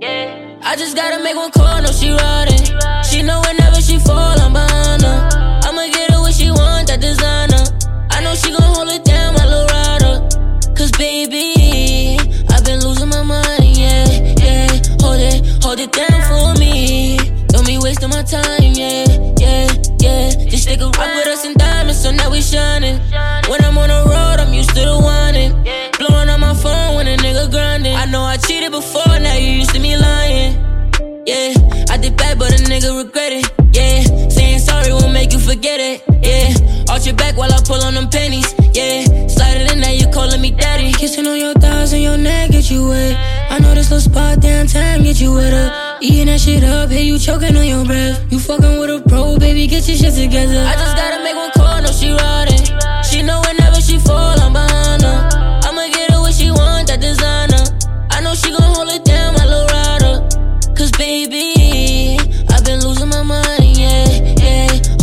Yeah. I just gotta make one call, no she riding. She know whenever she fall, I'm behind her. I'ma get her what she want, that designer. I know she gon' hold it down, my little rider. Cause baby, I've been losing my mind, yeah, yeah. Hold it, hold it down for me. Don't be wasting my time, yeah, yeah, yeah. This nigga rock Your back while I pull on them pennies. Yeah, slide it in now you calling me daddy. Kissing on your thighs and your neck, get you wet. I know this little spot downtown, get you wetter. Eating that shit up, hey, you choking on your breath. You fucking with a pro, baby, get your shit together. I just gotta make one call, no, she riding. She know whenever she fall, I'm behind her. I'ma get her what she want, that designer. I know she gon' hold it down, my little rider. Cause baby, I've been losing my mind, yeah.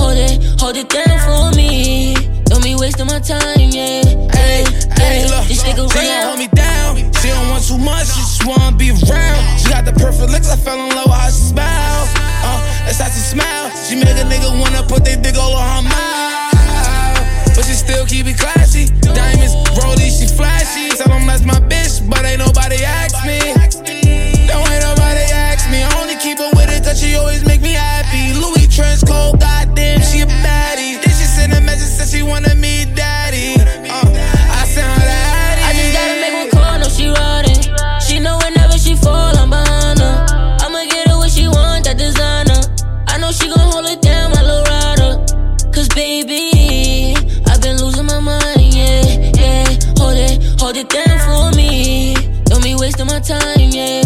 Hold it, hold it down for me. Don't be wasting my time, yeah. Hey, hey, look, this nigga she real. hold me down. She don't want too much, she just wanna be around. She got the perfect looks, I fell in love with how she smile. Uh, that's how she smile. She make a nigga wanna put their dick all on her mouth. But she still keep it classy. Diamonds, rollies, she flashy. Tell them that's my bitch, but ain't nobody ask me. Don't ain't nobody ask me. I only keep her with it cause she always make me happy. Louis time, yeah.